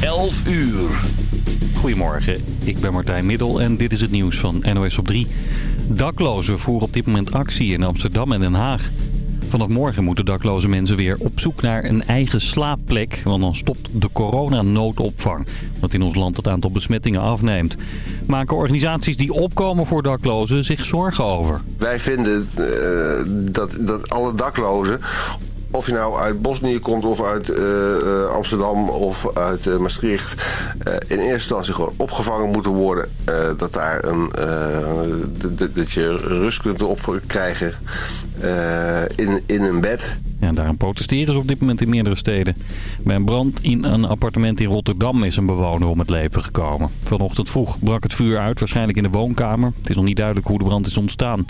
11 uur. Goedemorgen, ik ben Martijn Middel en dit is het nieuws van NOS op 3. Daklozen voeren op dit moment actie in Amsterdam en Den Haag. Vanaf morgen moeten dakloze mensen weer op zoek naar een eigen slaapplek. Want dan stopt de coronanoodopvang. Wat in ons land het aantal besmettingen afneemt. Maken organisaties die opkomen voor daklozen zich zorgen over. Wij vinden uh, dat, dat alle daklozen of je nou uit Bosnië komt of uit uh, Amsterdam of uit uh, Maastricht... in eerste instantie gewoon opgevangen moeten worden. dat, daar een, dat je rust kunt op krijgen in, in een bed. Ja, daarom protesteren ze op dit moment in meerdere steden. Bij een brand in een appartement in Rotterdam is een bewoner om het leven gekomen. Vanochtend vroeg brak het vuur uit, waarschijnlijk in de woonkamer. Het is nog niet duidelijk hoe de brand is ontstaan.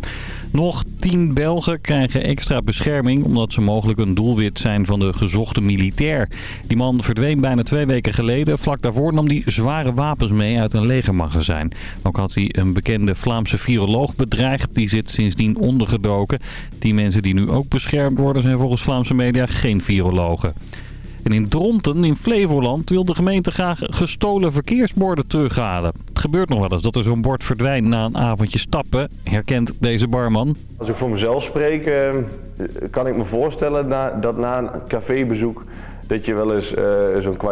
Nog tien Belgen krijgen extra bescherming... omdat ze mogelijk een doelwit zijn van de gezochte militair. Die man verdween bijna twee weken geleden. Vlak daarvoor nam hij zware wapens mee uit een legermagazijn. Ook had hij een bekende Vlaamse viroloog bedreigd. Die zit sindsdien ondergedoken. Die mensen die nu ook beschermd worden zijn volgens Vlaamse media geen virologen. En in Dronten, in Flevoland, wil de gemeente graag gestolen verkeersborden terughalen. Het gebeurt nog wel eens dat er zo'n bord verdwijnt na een avondje stappen, herkent deze barman. Als ik voor mezelf spreek, eh, kan ik me voorstellen dat na een cafébezoek... dat je wel eens uh, zo'n qua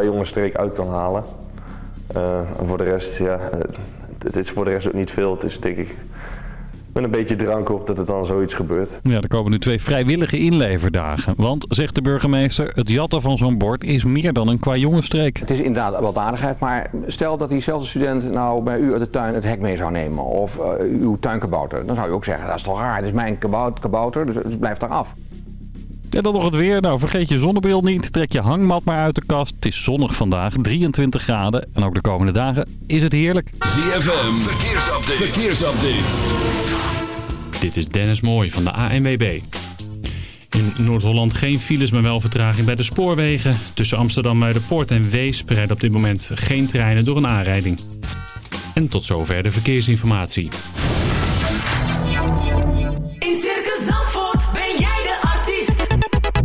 uit kan halen. En voor de rest, ja, het is voor de rest ook niet veel. Het is denk ik met een beetje drank op dat het dan zoiets gebeurt. Ja, er komen nu twee vrijwillige inleverdagen. Want, zegt de burgemeester, het jatten van zo'n bord is meer dan een qua jongenstreek. Het is inderdaad wat aardigheid, maar stel dat diezelfde student nou bij u uit de tuin het hek mee zou nemen. Of uh, uw tuinkabouter. Dan zou je ook zeggen, dat is toch raar, het is mijn kabouter, dus het blijft daar af. En dan nog het weer. Nou, vergeet je zonnebril niet. Trek je hangmat maar uit de kast. Het is zonnig vandaag, 23 graden. En ook de komende dagen is het heerlijk. ZFM, verkeersupdate. verkeersupdate. Dit is Dennis Mooij van de ANWB. In Noord-Holland geen files, maar wel vertraging bij de spoorwegen. Tussen Amsterdam, Muiderpoort en Wees rijden op dit moment geen treinen door een aanrijding. En tot zover de verkeersinformatie. In Circus Zandvoort ben jij de artiest.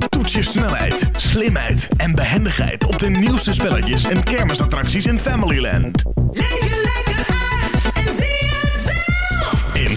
Toets je snelheid, slimheid en behendigheid op de nieuwste spelletjes en kermisattracties in Familyland. Leef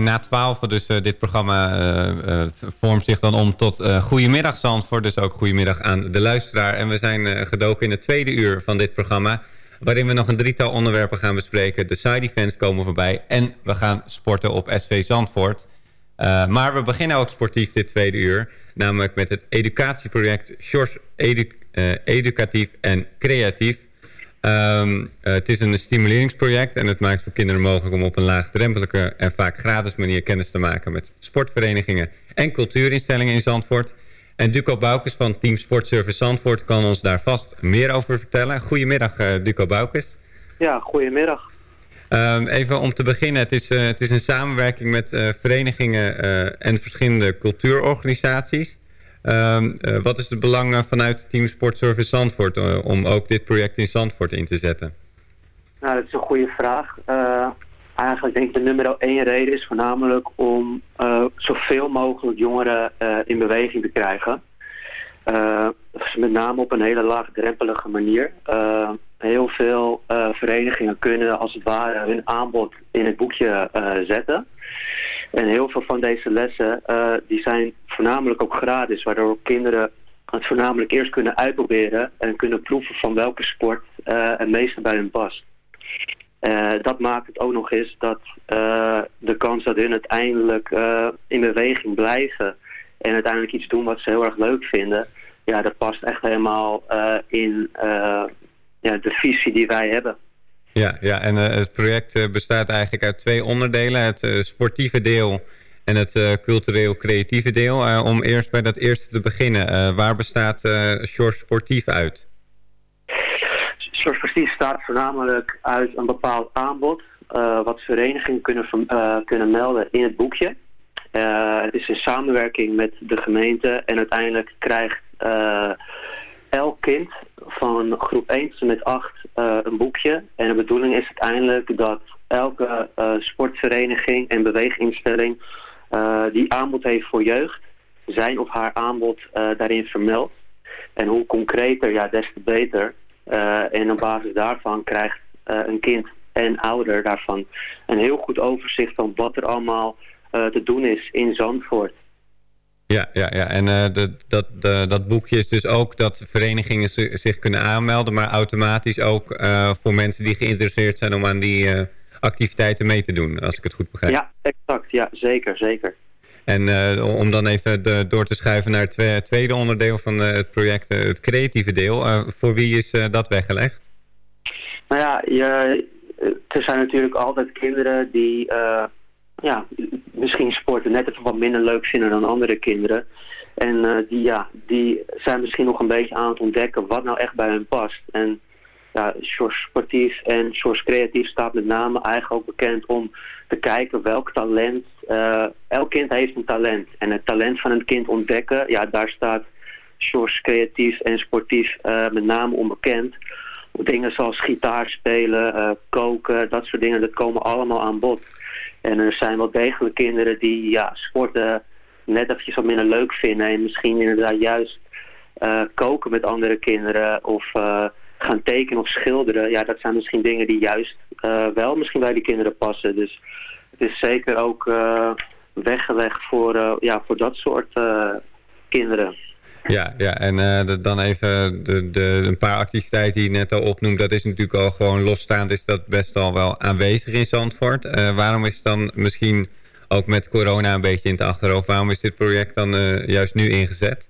Na 12, dus eh, dit programma eh, eh, vormt zich dan om tot Goedemiddag Zandvoort. Dus ook goedemiddag aan de luisteraar. En we zijn gedoken in het tweede uur van dit programma. Waarin we nog een drietal onderwerpen gaan bespreken. De side events komen voorbij. En we gaan sporten op SV Zandvoort. Maar we beginnen ook sportief dit tweede uur. Namelijk met het educatieproject Shores Edu Educatief en Creatief. Um, uh, het is een stimuleringsproject en het maakt voor kinderen mogelijk om op een laagdrempelige en vaak gratis manier kennis te maken met sportverenigingen en cultuurinstellingen in Zandvoort. En Duco Boukes van Team Sportservice Zandvoort kan ons daar vast meer over vertellen. Goedemiddag uh, Duco Boukes. Ja, goedemiddag. Um, even om te beginnen, het is, uh, het is een samenwerking met verenigingen en verschillende cultuurorganisaties. Um, uh, wat is het belang uh, vanuit Team Sportservice Zandvoort uh, om ook dit project in Zandvoort in te zetten? Nou, dat is een goede vraag. eigenlijk denk ik de nummer één reden is voornamelijk om zoveel mogelijk jongeren in beweging te krijgen. met name op een hele laagdrempelige manier. heel veel verenigingen kunnen als het ware hun aanbod in het boekje zetten. En heel veel van deze lessen uh, die zijn voornamelijk ook gratis, waardoor kinderen het voornamelijk eerst kunnen uitproberen en kunnen proeven van welke sport uh, het meeste bij hun past. Uh, dat maakt het ook nog eens dat de kans dat hun uiteindelijk in beweging blijven en uiteindelijk iets doen wat ze heel erg leuk vinden, ja, dat past echt helemaal in ja, de visie die wij hebben. Ja, ja en uh, het project uh, bestaat eigenlijk uit twee onderdelen. Het uh, sportieve deel en het cultureel-creatieve deel. om eerst bij dat eerste te beginnen. waar bestaat Shore Sportief uit? Shore Sportief staat voornamelijk uit een bepaald aanbod. wat verenigingen kunnen, kunnen melden in het boekje. het is in samenwerking met de gemeente. En uiteindelijk krijgt elk kind van groep 1 tot met 8 uh, een boekje. En de bedoeling is uiteindelijk dat elke uh, sportvereniging en beweeginstelling uh, die aanbod heeft voor jeugd, zijn of haar aanbod daarin vermeldt. En hoe concreter, ja, des te beter. en op basis daarvan krijgt een kind en ouder daarvan een heel goed overzicht van wat er allemaal te doen is in Zandvoort. Ja, ja, ja. en uh, de, dat, de, dat boekje is dus ook dat verenigingen zich kunnen aanmelden... maar automatisch ook uh, voor mensen die geïnteresseerd zijn om aan die uh, activiteiten mee te doen, als ik het goed begrijp. Ja, exact. Ja, zeker, zeker. En om dan even de, door te schuiven naar het tweede, tweede onderdeel van het project, het creatieve deel. voor wie is dat weggelegd? Nou ja, je, er zijn natuurlijk altijd kinderen die ja, misschien sporten net even wat minder leuk vinden dan andere kinderen. En uh, die, ja, die zijn misschien nog een beetje aan het ontdekken wat nou echt bij hen past. En ja, Sportief en Sjors Creatief staat met name eigenlijk ook bekend om te kijken welk talent... Uh, elk kind heeft een talent. En het talent van een kind ontdekken, ja, daar staat Sjors Creatief en Sportief uh, met name onbekend. Dingen zoals gitaar spelen, koken, dat soort dingen, dat komen allemaal aan bod. En er zijn wel degelijk kinderen die ja, sporten net eventjes wat minder leuk vinden. En misschien inderdaad juist uh, koken met andere kinderen of uh, gaan tekenen of schilderen. Ja, dat zijn misschien dingen die juist uh, wel misschien bij die kinderen passen. Dus het is zeker ook weggelegd voor, ja, voor dat soort kinderen. Ja, ja en uh, dan even de, de, een paar activiteiten die je net al opnoemt. Dat is natuurlijk al gewoon losstaand. Is dat best al wel aanwezig in Zandvoort. Uh, waarom is het dan misschien ook met corona een beetje in het achterhoofd. Waarom is dit project dan uh, juist nu ingezet?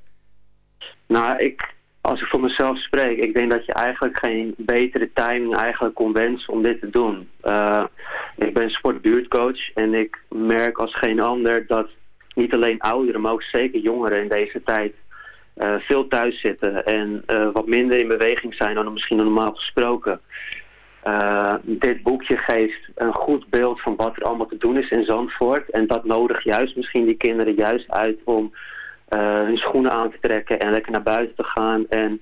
Nou, ik, als ik voor mezelf spreek, ik denk dat je eigenlijk geen betere timing eigenlijk kon wensen om dit te doen. ik ben sportbuurtcoach en ik merk als geen ander dat niet alleen ouderen, maar ook zeker jongeren in deze tijd uh, veel thuis zitten en uh, wat minder in beweging zijn dan misschien normaal gesproken. Uh, dit boekje geeft een goed beeld van wat er allemaal te doen is in Zandvoort. En dat nodigt juist misschien die kinderen juist uit om hun schoenen aan te trekken en lekker naar buiten te gaan. En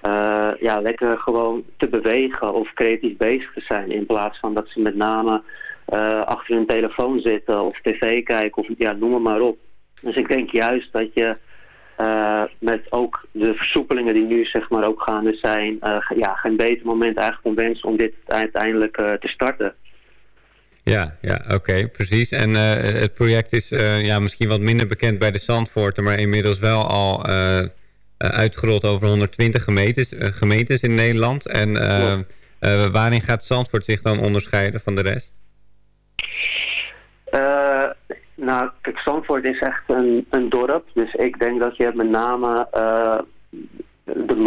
eh, ja, lekker gewoon te bewegen of creatief bezig te zijn. In plaats van dat ze met name eh, achter hun telefoon zitten of tv kijken of ja, noem maar op. Dus ik denk juist dat je eh, met ook de versoepelingen die nu zeg maar ook gaande zijn, eh, ja, geen beter moment eigenlijk om wensen om dit uiteindelijk eh, te starten. Ja, ja oké, precies. En het project is ja, misschien wat minder bekend bij de Zandvoorten, maar inmiddels wel al uitgerold over 120 gemeentes, gemeentes in Nederland. En waarin gaat Zandvoort zich dan onderscheiden van de rest? Nou, kijk, Zandvoort is echt een, een dorp. Dus ik denk dat je met name... eh,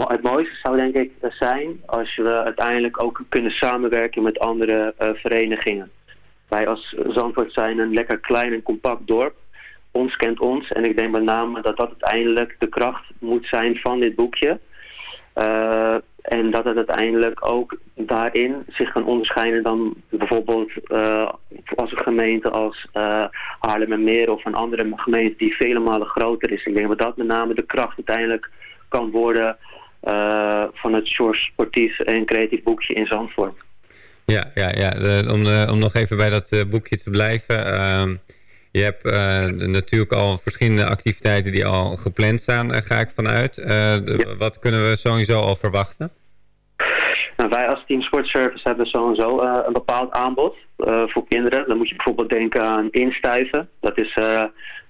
het mooiste zou denk ik zijn als we uiteindelijk ook kunnen samenwerken met andere eh, verenigingen. Wij als Zandvoort zijn een lekker klein en compact dorp. Ons kent ons. En ik denk met name dat dat uiteindelijk de kracht moet zijn van dit boekje. Eh, en dat het uiteindelijk ook daarin zich kan onderscheiden dan bijvoorbeeld eh, als een gemeente als eh Haarlem en Meer of een andere gemeente die vele malen groter is. Ik denk dat dat met name de kracht uiteindelijk kan worden eh, van het Shore Sportief en Creatief Boekje in Zandvoort. Ja, ja, ja. om, om nog even bij dat boekje te blijven. Je hebt eh, natuurlijk al verschillende activiteiten die al gepland staan, eh, ga ik vanuit. Eh, Wat kunnen we sowieso al verwachten? Nou, wij als Team Sport Service hebben sowieso eh, een bepaald aanbod voor kinderen. Dan moet je bijvoorbeeld denken aan instuiven. Dat is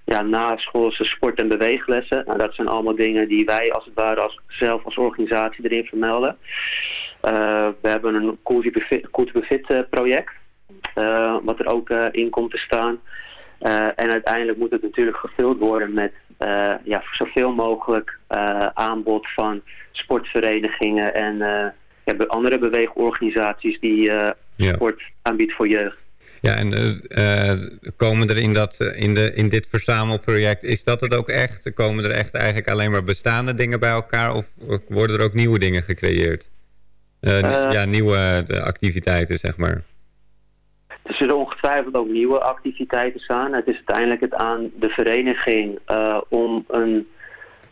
ja, na schoolse sport- en beweeglessen. Nou, dat zijn allemaal dingen die wij als het ware als, zelf als organisatie erin vermelden. We hebben een Cool to Be Fit, cool to Be Fit, eh, project. wat er ook in komt te staan. Eh, en uiteindelijk moet het natuurlijk gevuld worden met eh, ja, zoveel mogelijk eh, aanbod van sportverenigingen en ja, andere beweegorganisaties die Ja. sport aanbiedt voor jeugd. Ja, en komen er in, dat, in, de, in dit verzamelproject, is dat het ook echt? Komen er echt eigenlijk alleen maar bestaande dingen bij elkaar of worden er ook nieuwe dingen gecreëerd? Ja, nieuwe activiteiten, zeg maar. Er zullen ongetwijfeld ook nieuwe activiteiten staan. Het is uiteindelijk het aan de vereniging eh, om een,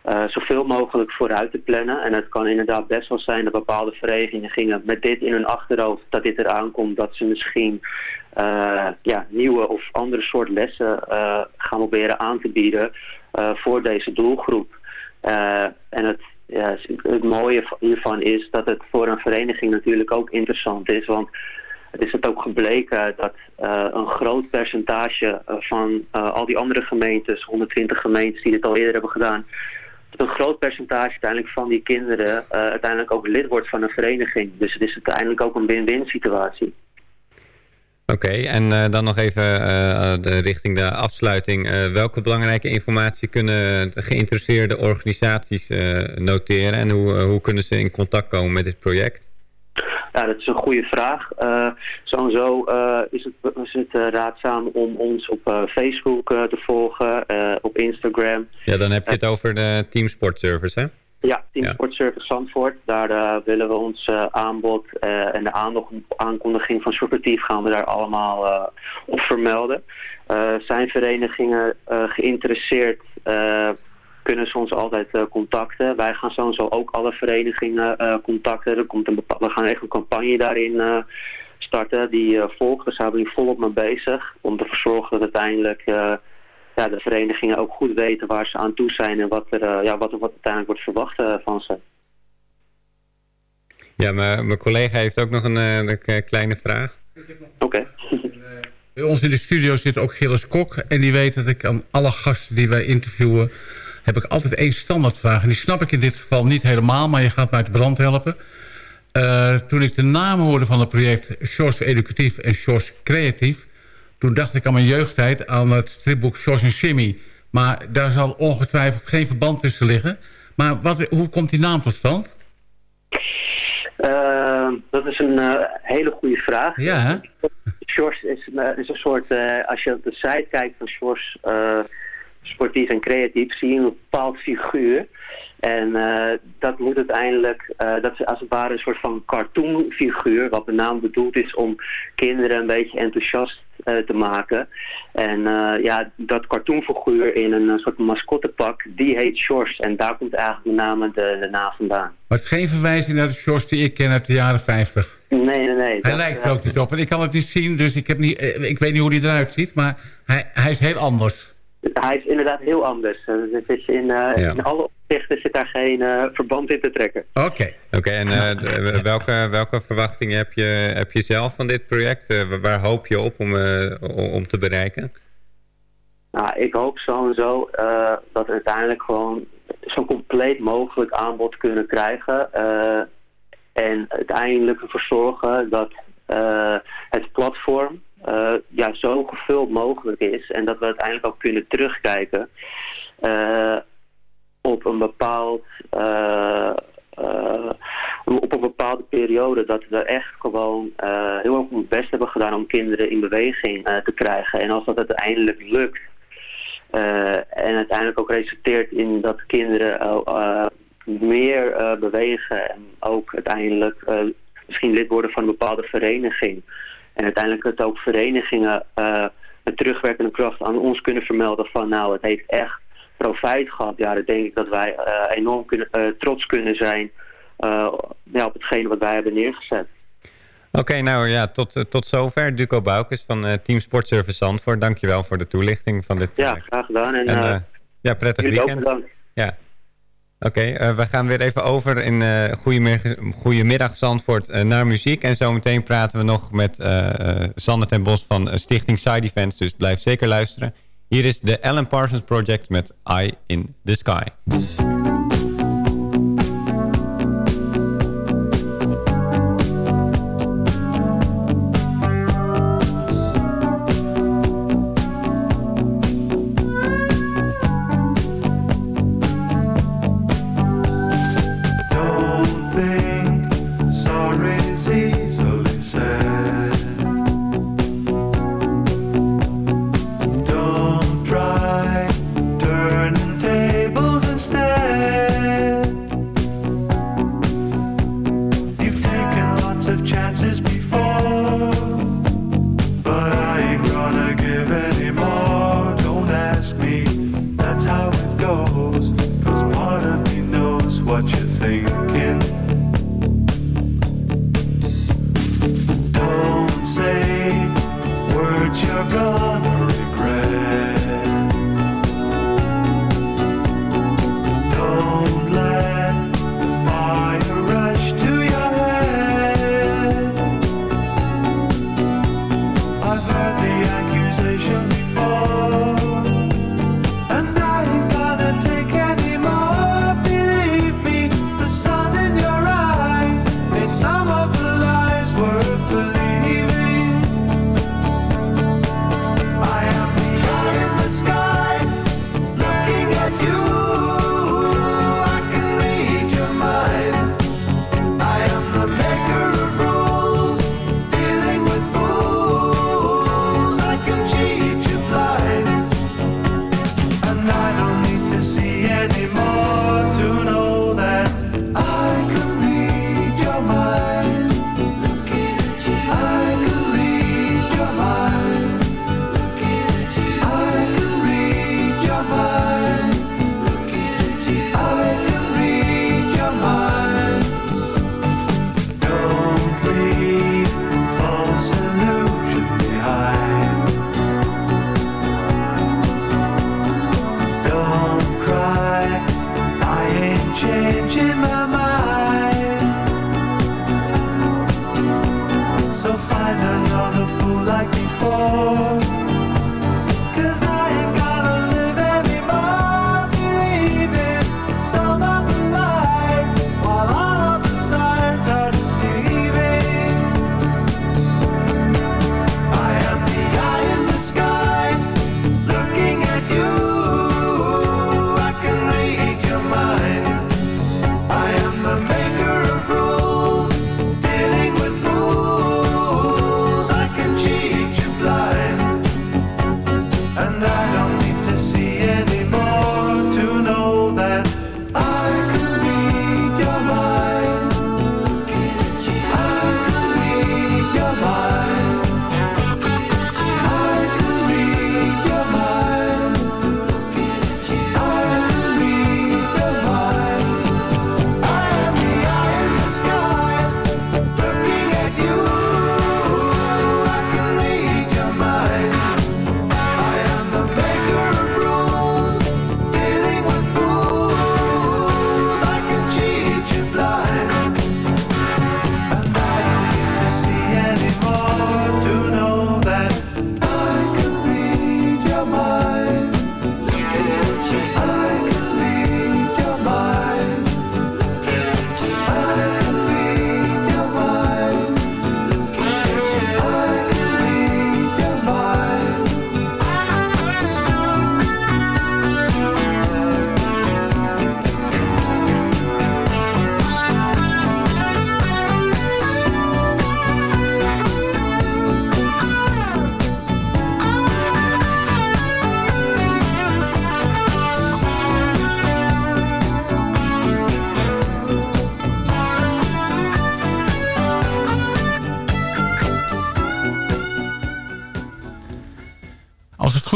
eh, zoveel mogelijk vooruit te plannen. En het kan inderdaad best wel zijn dat bepaalde verenigingen met dit in hun achterhoofd, dat dit eraan komt, dat ze misschien eh, ja, nieuwe of andere soort lessen gaan proberen aan te bieden voor deze doelgroep. En het, ja, het mooie hiervan is dat het voor een vereniging natuurlijk ook interessant is. Want is het ook gebleken dat eh, een groot percentage eh, van eh, al die andere gemeentes, 120 gemeentes die dit al eerder hebben gedaan, dat een groot percentage uiteindelijk van die kinderen uiteindelijk ook lid wordt van een vereniging. Dus het is uiteindelijk ook een win-win situatie. Oké, en dan nog even de, richting de afsluiting. Welke belangrijke informatie kunnen de geïnteresseerde organisaties noteren en hoe, hoe kunnen ze in contact komen met dit project? Ja, dat is een goede vraag. Eh sowieso eh, is het, is het eh, raadzaam om ons op eh, Facebook eh, te volgen, op Instagram. Ja, dan heb je het over de Team Sport Service, hè? Ja, Team Sport Service Zandvoort. Daar willen we ons aanbod en de aankondiging van Sportief gaan we daar allemaal op vermelden. Zijn verenigingen geïnteresseerd, kunnen ze ons altijd eh, contacten. Wij gaan sowieso ook alle verenigingen eh, contacten. Er komt een bepa- we gaan echt een campagne daarin eh, starten. Die eh, volgt, daar zijn we nu volop mee bezig. Om te verzorgen dat uiteindelijk eh, ja, de verenigingen ook goed weten waar ze aan toe zijn en wat er, eh, ja, wat er wat uiteindelijk wordt verwacht eh, van ze. Ja, maar mijn collega heeft ook nog een, eh, een kleine vraag. Oké. Bij ons in de studio zit ook Gilles Kok. En die weet dat ik aan alle gasten die wij interviewen... heb ik altijd één standaardvraag. En die snap ik in dit geval niet helemaal, maar je gaat mij uit de brand helpen. Eh, toen ik de namen hoorde van het project Sjors Educatief en Sjors Creatief... toen dacht ik aan mijn jeugdtijd aan het stripboek Sjors en Jimmy. Maar daar zal ongetwijfeld geen verband tussen liggen. Maar wat, hoe komt die naam tot stand? Eh, dat is een eh, hele goede vraag. Ja, hè? Shores is, een- is een soort, als je op de site kijkt van Shores Sportief en Creatief, zie je een bepaald figuur. En eh, dat moet uiteindelijk, eh, dat is als het ware een soort van cartoonfiguur, wat met name bedoeld is om kinderen een beetje enthousiast eh, te maken. En ja, dat cartoonfiguur in een soort mascottepak, die heet Shores. En daar komt eigenlijk met name de, de naam vandaan. Maar het is geen verwijzing naar de shorts die ik ken uit de jaren 50. Nee, nee, nee. Hij lijkt er ook niet op. En ik kan het niet zien, dus ik, heb niet, ik weet niet hoe hij eruit ziet. Maar hij, hij is heel anders. Hij is inderdaad heel anders. Eh, Het is in, eh, Ja. in alle opzichten zit daar geen eh, verband in te trekken. Oké. Oké, en eh, welke, welke verwachtingen heb je, heb je zelf van dit project? Waar- hoop je op om, eh, om, te bereiken? Nou, ik hoop sowieso eh, dat we uiteindelijk gewoon zo'n compleet mogelijk aanbod kunnen krijgen. eh, en uiteindelijk ervoor zorgen dat eh, het platform eh, ja, zo gevuld mogelijk is. En dat we uiteindelijk ook kunnen terugkijken eh, op een bepaald... eh, op een bepaalde periode dat we echt gewoon heel erg ons best hebben gedaan om kinderen in beweging te krijgen. En als dat uiteindelijk lukt, en uiteindelijk ook resulteert in dat kinderen meer bewegen en ook uiteindelijk misschien lid worden van een bepaalde vereniging. En uiteindelijk het ook verenigingen eh, met terugwerkende kracht aan ons kunnen vermelden van nou het heeft echt profijt gehad. Ja, dan denk ik dat wij eh, enorm kunnen, eh, trots kunnen zijn ja, op hetgene wat wij hebben neergezet. Oké, nou ja, tot, tot zover. Duco Boukes van Team Sportservice Zandvoort. Dankjewel voor de toelichting van dit Ja, graag gedaan. En, En, ja, prettig jullie ook weekend. bedankt. Ja. Oké, eh, we gaan weer even over in eh Goedemiddag, Zandvoort eh, naar muziek. En zometeen praten we nog met Sander ten Bos van Stichting Side Events. Dus blijf zeker luisteren. Hier is de Alan Parsons Project met Eye in the Sky.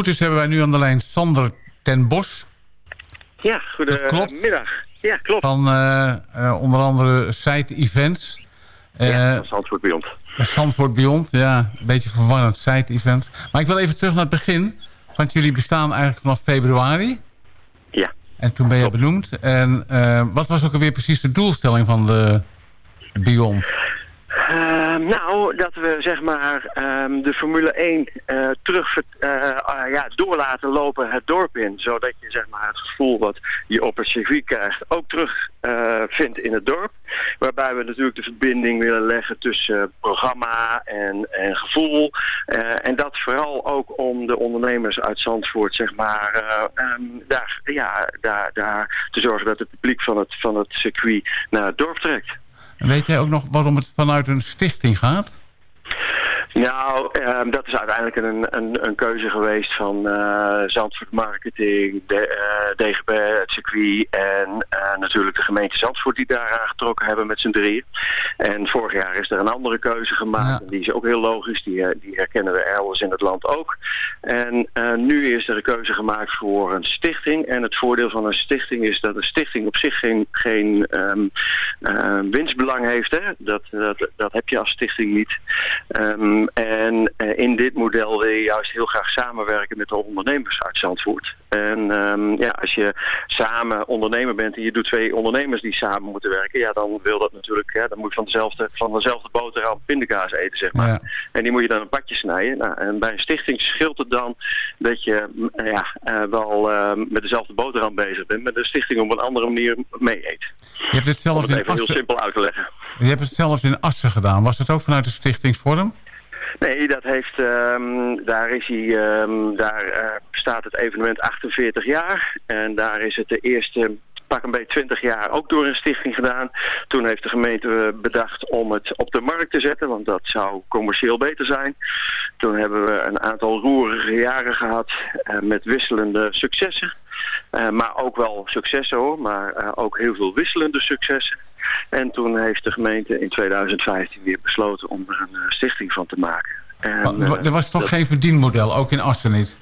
Goed is hebben wij nu aan de lijn Sander ten Bos Ja, goedemiddag. Ja, klopt. van eh, eh, onder andere Site Events. ja, Eh, Zandvoort Beyond. Zandvoort Beyond, ja, een beetje verwarrend Site Events. Maar ik wil even terug naar het begin. Want jullie bestaan eigenlijk vanaf februari. Ja. En toen ben je benoemd. En wat was ook alweer precies de doelstelling van de Beyond? Nou, dat we zeg maar ehm, de Formule 1 eh, terug eh, ah, ja, door laten lopen het dorp in. Zodat je zeg maar, het gevoel wat je op het circuit krijgt ook terug eh, vindt in het dorp. Waarbij we natuurlijk de verbinding willen leggen tussen programma en, en gevoel. En dat vooral ook om de ondernemers uit Zandvoort zeg maar, eh, ehm, daar, ja, daar, daar te zorgen dat het publiek van het, van het circuit naar het dorp trekt. Weet jij ook nog waarom het vanuit een stichting gaat? Nou, ehm, dat is uiteindelijk een, een, een keuze geweest van eh Zandvoort Marketing, de, eh, DGB, het circuit en eh, natuurlijk de gemeente Zandvoort die daar aangetrokken hebben met z'n drieën. En vorig jaar is er een andere keuze gemaakt die is ook heel logisch, die, die herkennen we elders in het land ook. En nu is er een keuze gemaakt voor een stichting en het voordeel van een stichting is dat een stichting op zich geen, geen ehm, eh, winstbelang heeft. Hè? Dat, dat, dat heb je als stichting niet. Ehm, en eh, in dit model wil je juist heel graag samenwerken met de ondernemers uit Zandvoort. En ehm, ja, als je samen ondernemer bent en je doet twee ondernemers die samen moeten werken, ja, dan wil dat natuurlijk, ja, dan moet je van dezelfde, van dezelfde boterham pindakaas eten, zeg maar. Ja. En die moet je dan een padje snijden. Nou, en bij een stichting scheelt het dan dat je mm, ja, eh, wel eh, met dezelfde boterham bezig bent, met de stichting op een andere manier mee eet. Je hebt het Om het in even heel Assen, simpel uit te leggen. je hebt het zelfs in Assen gedaan. Was het ook vanuit de stichtingsvorm? Nee, dat heeft, ehm, daar is hij, ehm, daar eh, staat het evenement 48 jaar. En daar is het de eerste pak een beetje 20 jaar ook door een stichting gedaan. Toen heeft de gemeente eh, bedacht om het op de markt te zetten, want dat zou commercieel beter zijn. Toen hebben we een aantal roerige jaren gehad eh, met wisselende successen. Eh, maar ook wel successen hoor, maar eh, ook heel veel wisselende successen. En toen heeft de gemeente in 2015 weer besloten om er een eh, stichting van te maken. En, Maar er was toch dat- geen verdienmodel, ook in Assen niet?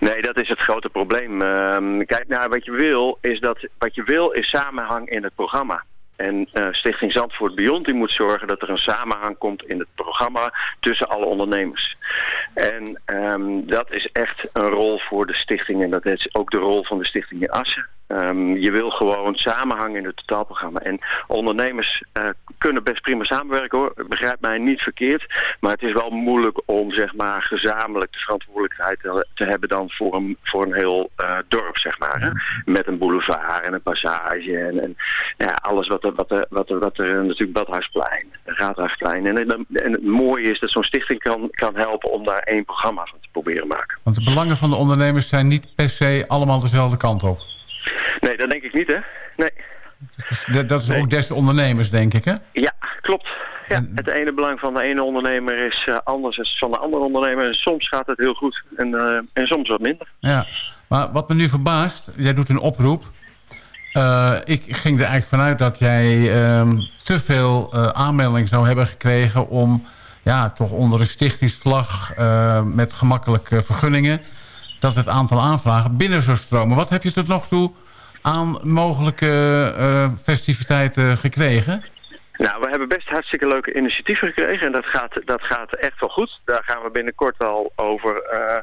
Nee, dat is het grote probleem. Ehm, kijk, nou, wat je wil is dat wat je wil is samenhang in het programma. En eh, Stichting Zandvoort Beyond die moet zorgen dat er een samenhang komt in het programma tussen alle ondernemers. En ehm, dat is echt een rol voor de stichting en dat is ook de rol van de stichting in Assen. Ehm, je wil gewoon samenhang in het totaalprogramma. En ondernemers eh, kunnen best prima samenwerken hoor. Begrijp mij niet verkeerd. Maar het is wel moeilijk om zeg maar gezamenlijk de verantwoordelijkheid te, te hebben dan voor een, voor een heel eh, dorp zeg maar. Met een boulevard en een passage en, en ja, alles wat er, wat er, wat er, wat er natuurlijk Badhuisplein, Raadhuisplein. En, en het mooie is dat zo'n stichting kan, kan helpen om daar één programma van te proberen maken. Want de belangen van de ondernemers zijn niet per se allemaal dezelfde kant op. Nee, dat denk ik niet hè. Nee. Dat, dat is ook des ondernemers, denk ik, hè? Ja, klopt. Ja, het ene belang van de ene ondernemer is eh, anders dan van de andere ondernemer. En soms gaat het heel goed en, eh, en soms wat minder. Ja. Maar wat me nu verbaast, jij doet een oproep. Eh, ik ging er eigenlijk vanuit dat jij ehm, te veel aanmelding zou hebben gekregen... om ja, toch onder een stichtingsvlag met gemakkelijke vergunningen... dat het aantal aanvragen binnen zou stromen. Wat heb je tot nog toe aan mogelijke eh, festiviteiten gekregen? Nou, we hebben best hartstikke leuke initiatieven gekregen en dat gaat, dat gaat echt wel goed. Daar gaan we binnenkort al over eh,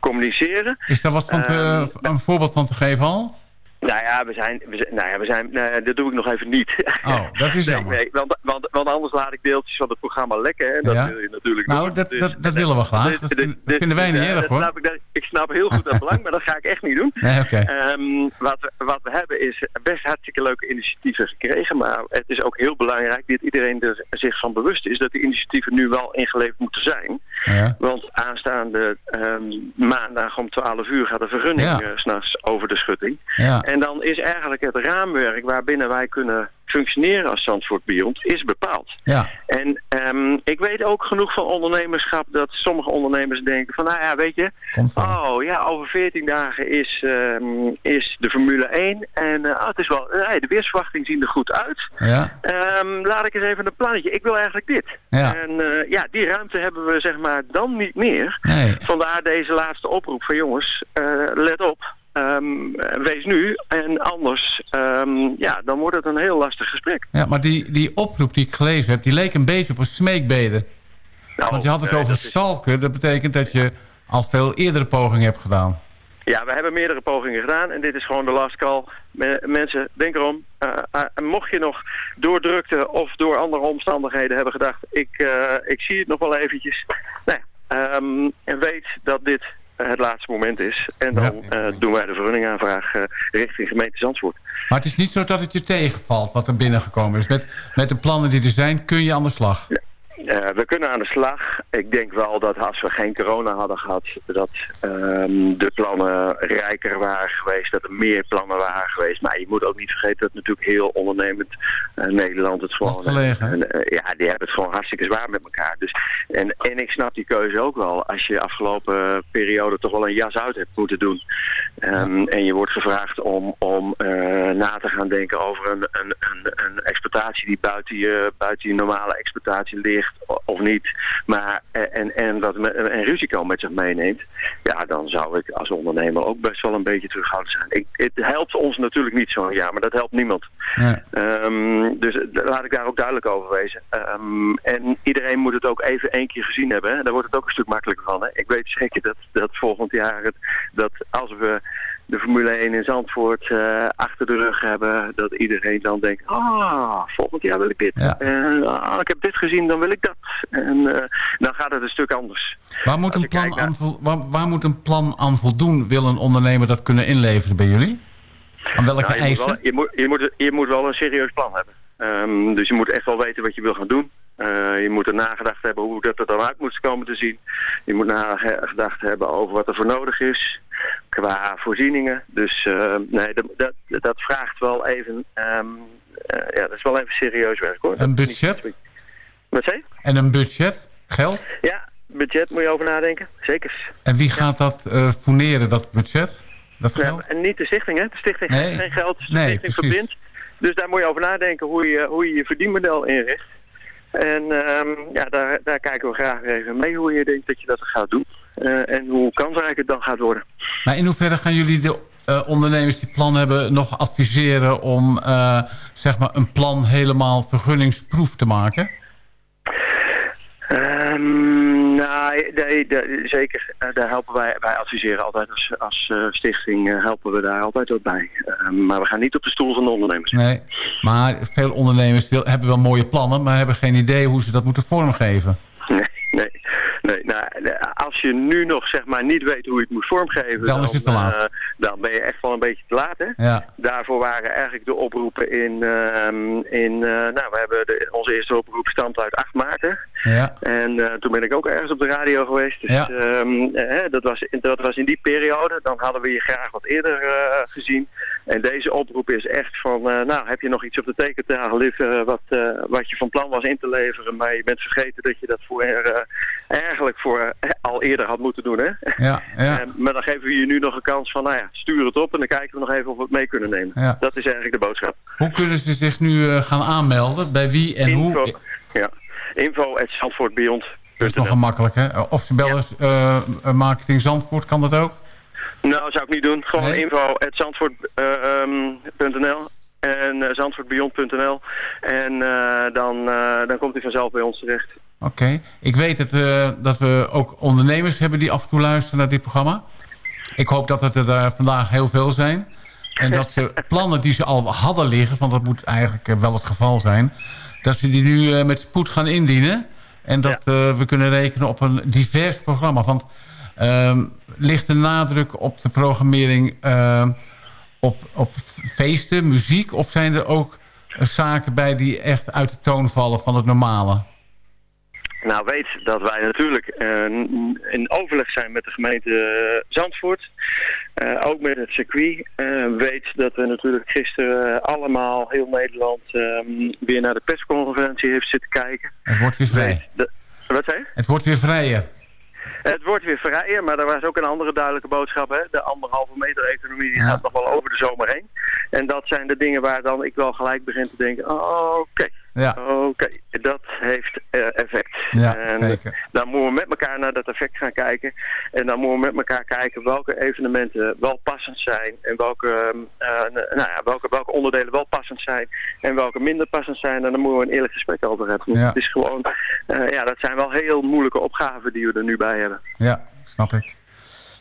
communiceren. Is daar wat van te- Ehm, een voorbeeld van te geven al? Nou ja, we zijn, we zijn, nou ja, we zijn nee, dat doe ik nog even niet. Oh, dat is jammer. nee, want, want, want anders laat ik deeltjes van het programma lekken. En dat Ja. wil je natuurlijk Nou, dat- Dus- dat- dat willen we graag. Dat dus- vinden- dat vinden wij niet eh, erg, hoor. snap ik, ik snap heel goed dat belang, maar dat ga ik echt niet doen. Nee, oké. Ehm, wat, we, wat we hebben is best hartstikke leuke initiatieven gekregen. Maar het is ook heel belangrijk dat iedereen er zich van bewust is dat die initiatieven nu wel ingeleverd moeten zijn. Ja. Want aanstaande ehm, maandag om 12 uur gaat de vergunning Ja. eh, s'nachts over de schutting. Ja. En dan is eigenlijk het raamwerk waarbinnen wij kunnen functioneren als Zandvoort Beyond is bepaald. Ja. En ehm, ik weet ook genoeg van ondernemerschap dat sommige ondernemers denken van, nou ja, weet je, oh ja, over 14 dagen is, ehm, is de Formule 1 en oh, het is wel, eh, de weersverwachtingen zien er goed uit. Ja. Ehm, laat ik eens even een plannetje. Ik wil eigenlijk dit. Ja. En eh, ja, die ruimte hebben we zeg maar dan niet meer. Nee. Vandaar deze laatste oproep van jongens, eh, let op. Ehm, wees nu en anders, ehm, ja, dan wordt het een heel lastig gesprek. Ja, maar die, die oproep die ik gelezen heb, die leek een beetje op een smeekbede. Nou, Want je had het nee, over dat is- stalken. Dat betekent dat je al veel eerdere pogingen hebt gedaan. Ja, we hebben meerdere pogingen gedaan en dit is gewoon de last call. Me- mensen, denk erom. eh, eh, mocht je nog door drukte of door andere omstandigheden hebben gedacht... ik, eh, ik zie het nog wel eventjes. Nou, ja, ehm, en weet dat dit het laatste moment is. En dan eh, doen wij de vergunningaanvraag eh, richting gemeente Zandvoort. Maar het is niet zo dat het je tegenvalt wat er binnengekomen is. Met, met de plannen die er zijn kun je aan de slag. Eh, we kunnen aan de slag. Ik denk wel dat als we geen corona hadden gehad, dat ehm, de plannen rijker waren geweest, dat er meer plannen waren geweest. Maar je moet ook niet vergeten dat natuurlijk heel ondernemend eh, Nederland het gewoon... En, eh, ja, die hebben het gewoon hartstikke zwaar met elkaar. Dus, en, en ik snap die keuze ook wel. Als je afgelopen periode toch wel een jas uit hebt moeten doen. Ehm, En je wordt gevraagd om, om na te gaan denken over een, een, een, een exploitatie die buiten je, buiten je normale exploitatie ligt of niet. Maar, eh, en, en wat me- een risico met zich meeneemt. Ja, dan zou ik als ondernemer ook best wel een beetje terughoudend zijn. Ik, het helpt ons natuurlijk niet zo'n jaar, maar dat helpt niemand. Ja. Ehm, dus eh, laat ik daar ook duidelijk over wezen. Ehm, en iedereen moet het ook even één keer gezien hebben. Hè? Daar wordt het ook een stuk makkelijker van. Hè? Ik weet zeker dat, dat volgend jaar, het, dat als we de Formule 1 in Zandvoort eh, achter de rug hebben, dat iedereen dan denkt, ah, volgend jaar wil ik dit. Ja. En ah, ik heb dit gezien, dan wil ik dat. En eh, dan gaat het een stuk anders. Waar moet, Als een plan naar- aan, waar, waar moet een plan aan voldoen? Wil een ondernemer dat kunnen inleveren bij jullie? Aan welke Nou, je, moet eisen? wel, je, moet, je, moet, je moet wel een serieus plan hebben. Ehm, dus je moet echt wel weten wat je wil gaan doen. Eh, je moet er nagedacht hebben hoe dat er dan uit moet komen te zien. Je moet nagedacht hebben over wat er voor nodig is qua voorzieningen. Dus eh, nee, dat, dat, dat vraagt wel even, ehm, eh, ja, dat is wel even serieus werk hoor. Een budget? Wat zei je? En een budget? Geld? Ja, budget moet je over nadenken. Zeker. En wie gaat dat eh fourneren, dat budget? Dat Ja, geld? en niet de stichting, hè? De stichting Nee. heeft geen geld, de Nee, stichting precies. verbindt. Dus daar moet je over nadenken hoe je hoe je, je verdienmodel inricht. En ehm, ja, daar, daar kijken we graag even mee hoe je denkt dat je dat gaat doen. Eh, en hoe kansrijk het dan gaat worden. Maar in hoeverre gaan jullie de eh, ondernemers die plan hebben nog adviseren om eh, zeg maar een plan helemaal vergunningsproef te maken? Ehm, nou, nee, zeker. Daar helpen wij, wij adviseren altijd als, als stichting eh, helpen we daar altijd ook bij. Ehm, maar we gaan niet op de stoel van de ondernemers. Nee, maar veel ondernemers wil, hebben wel mooie plannen, maar hebben geen idee hoe ze dat moeten vormgeven. Nee, nee, nee. Nou, als je nu nog zeg maar niet weet hoe je het moet vormgeven, Dan is het te laat. eh, dan ben je echt wel een beetje te laat. Hè? Ja. Daarvoor waren eigenlijk de oproepen in, ehm, in eh, nou, we hebben de, onze eerste oproep stamt uit 8 maart. Ja. En eh, toen ben ik ook ergens op de radio geweest. Dus Ja. ehm, eh, dat, was, dat was in die periode. Dan hadden we je graag wat eerder eh, gezien. En deze oproep is echt van, nou, heb je nog iets op de tekentafel liggen wat, wat je van plan was in te leveren, maar je bent vergeten dat je dat voor, eigenlijk voor al eerder had moeten doen, hè? Ja, ja. Maar dan geven we je nu nog een kans van, nou ja, stuur het op en dan kijken we nog even of we het mee kunnen nemen. Ja. Dat is eigenlijk de boodschap. Hoe kunnen ze zich nu gaan aanmelden? Bij wie en Info, hoe? ja. Info at Zandvoortbeyond. Dat is nog gemakkelijk, hè? Of ze bellen eh, eh, Marketing Zandvoort, kan dat ook? Nou, zou ik niet doen. Gewoon Nee? info at zandvoort.nl en zandvoortbeyond.nl en eh, dan, eh, dan komt hij vanzelf bij ons terecht. Oké. Ik weet het, eh, dat we ook ondernemers hebben die af en toe luisteren naar dit programma. Ik hoop dat het er vandaag heel veel zijn. En dat ze plannen die ze al hadden liggen, want dat moet eigenlijk eh, wel het geval zijn... dat ze die nu eh, met spoed gaan indienen. En dat eh, we kunnen rekenen op een divers programma. Want ehm, ligt de nadruk op de programmering ehm, op, op feesten, muziek... of zijn er ook eh, zaken bij die echt uit de toon vallen van het normale? Nou, weet dat wij natuurlijk eh, in overleg zijn met de gemeente eh, Zandvoort. Eh, ook met het circuit. Eh, weet dat we natuurlijk gisteren eh, allemaal, heel Nederland, ehm, weer naar de persconferentie heeft zitten kijken. Het wordt weer vrij. De- wat zei je? Het wordt weer vrijer. Het wordt weer vrijer, maar er was ook een andere duidelijke boodschap. Hè? De anderhalve meter economie die gaat nog wel over de zomer heen. En dat zijn de dingen waar dan ik wel gelijk begin te denken, oh, oké, Ja. oké, dat heeft eh, effect. Ja, en zeker. dan moeten we met elkaar naar dat effect gaan kijken. En dan moeten we met elkaar kijken welke evenementen wel passend zijn. En welke, ehm, eh, nou ja, welke, welke onderdelen wel passend zijn. En welke minder passend zijn. En daar moeten we een eerlijk gesprek over hebben. Ja. Het is gewoon, eh, ja, dat zijn wel heel moeilijke opgaven die we er nu bij hebben. Ja, snap ik.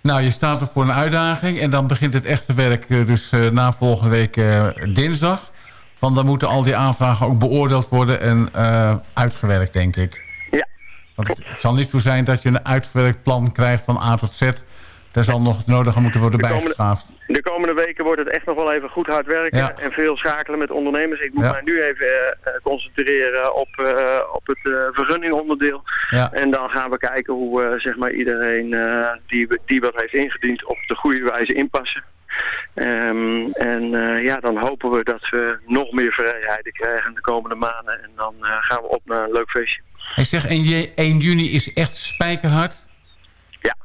Nou, je staat er voor een uitdaging en dan begint het echte werk dus na volgende week dinsdag. Want dan moeten al die aanvragen ook beoordeeld worden en eh, uitgewerkt, denk ik. Ja. Want het, zal niet zo zijn dat je een uitgewerkt plan krijgt van A tot Z. Daar zal nog het nodige moeten worden bijgeschaafd. De komende weken wordt het echt nog wel even goed hard werken Ja. en veel schakelen met ondernemers. Ik moet Ja. mij nu even eh, eh, concentreren op, op het vergunningonderdeel. Ja. En dan gaan we kijken hoe zeg maar iedereen die, die wat heeft ingediend op de goede wijze inpassen. Ehm, en eh, ja, dan hopen we dat we nog meer vrijheden krijgen de komende maanden. En dan eh, gaan we op naar een leuk feestje. Hij zegt 1, ju- 1 juni is echt spijkerhard? Ja.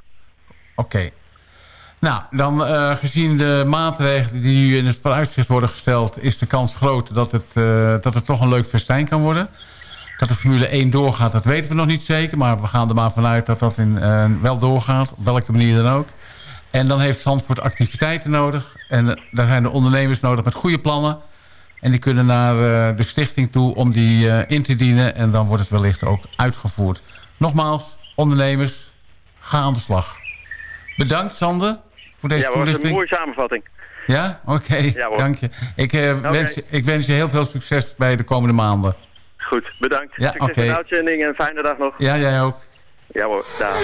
Oké. Nou, dan eh, gezien de maatregelen die nu in het vooruitzicht worden gesteld... is de kans groot dat het, dat het toch een leuk festijn kan worden. Dat de Formule 1 doorgaat, dat weten we nog niet zeker... maar we gaan er maar vanuit dat dat in, wel doorgaat, op welke manier dan ook. En dan heeft Zandvoort activiteiten nodig. En eh, daar zijn de ondernemers nodig met goede plannen... En die kunnen naar eh, de stichting toe om die eh, in te dienen. En dan wordt het wellicht ook uitgevoerd. Nogmaals, ondernemers, ga aan de slag. Bedankt Sander voor deze ja, dat was een toelichting. mooie samenvatting. Ja, oké, Ja, dank je. Ik, eh, wens, je- ik wens je heel veel succes bij de komende maanden. Goed, bedankt. Ja, Succes oké. met de uitzending en fijne dag nog. Ja, jij ook. Ja hoor, dag.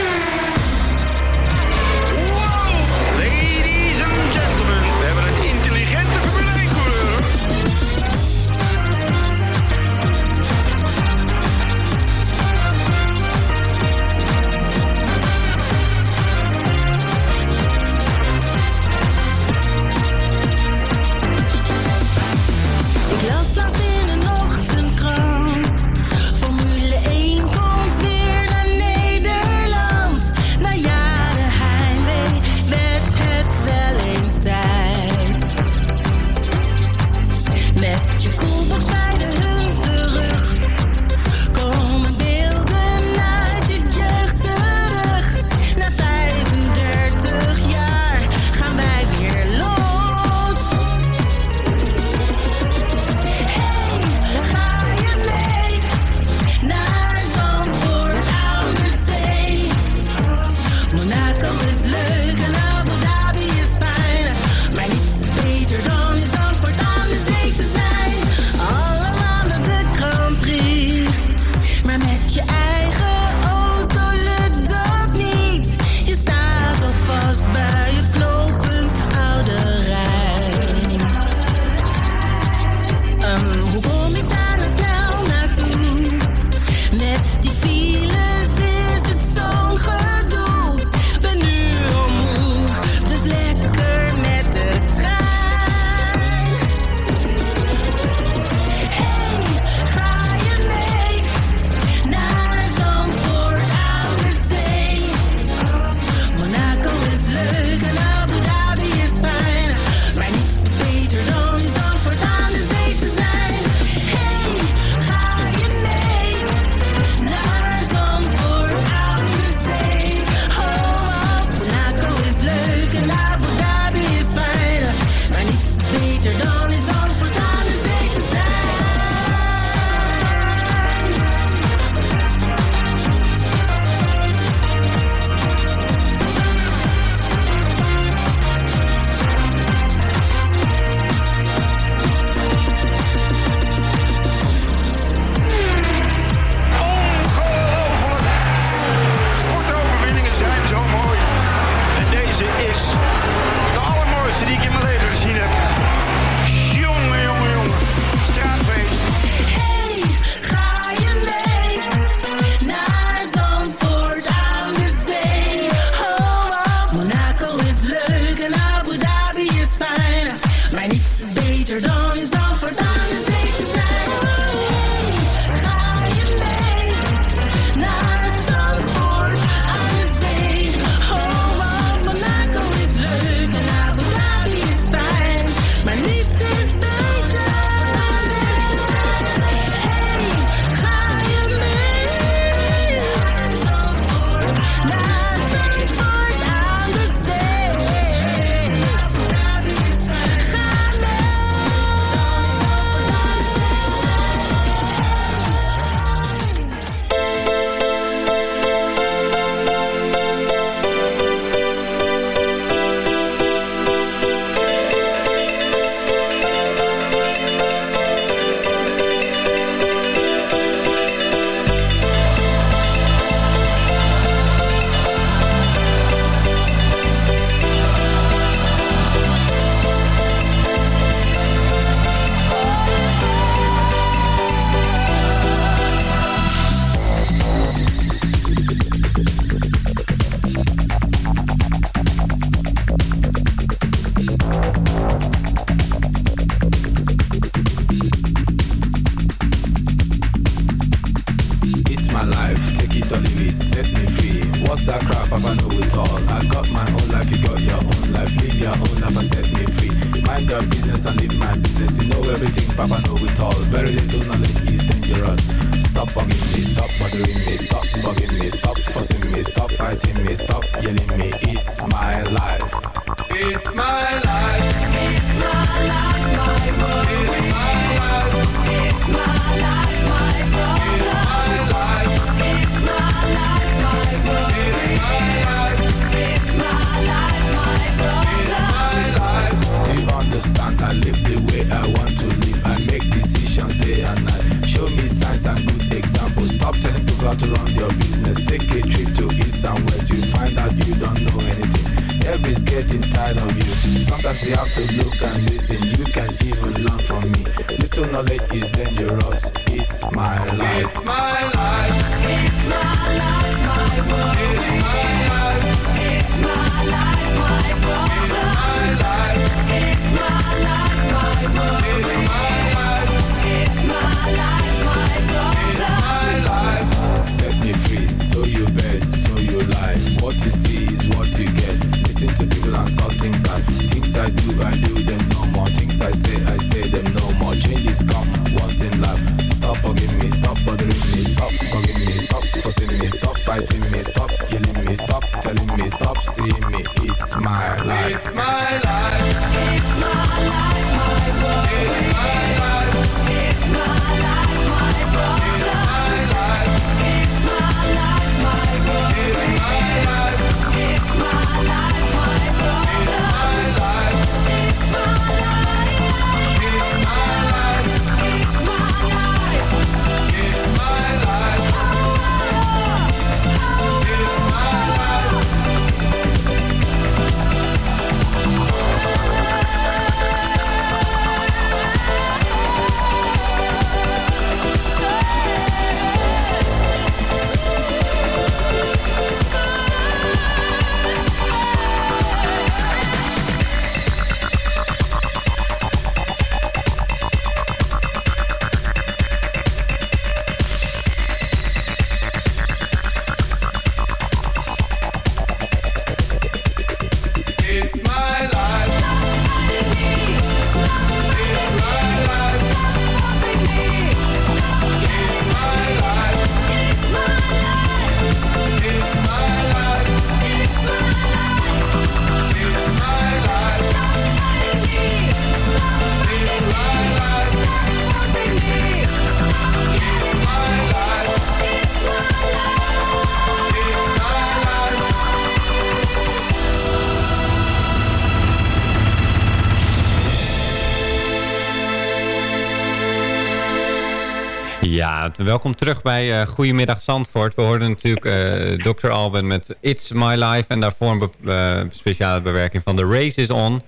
Welkom terug bij eh Goedemiddag Zandvoort. We hoorden natuurlijk eh Dr. Alban met It's My Life... en daarvoor een eh, speciale bewerking van The Race is On.